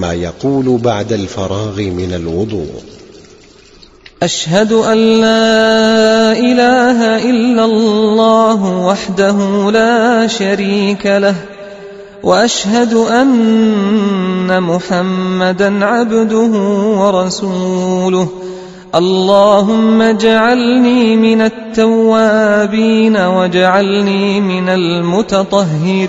ما يقول بعد الفراغ من الوضوء. أشهد أن لا إله إلا الله وحده لا شريك له وأشهد أن محمدا عبده ورسوله. اللهم اجعلني من التوابين واجعلني من المتطهرين.